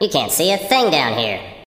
You can't see a thing down here.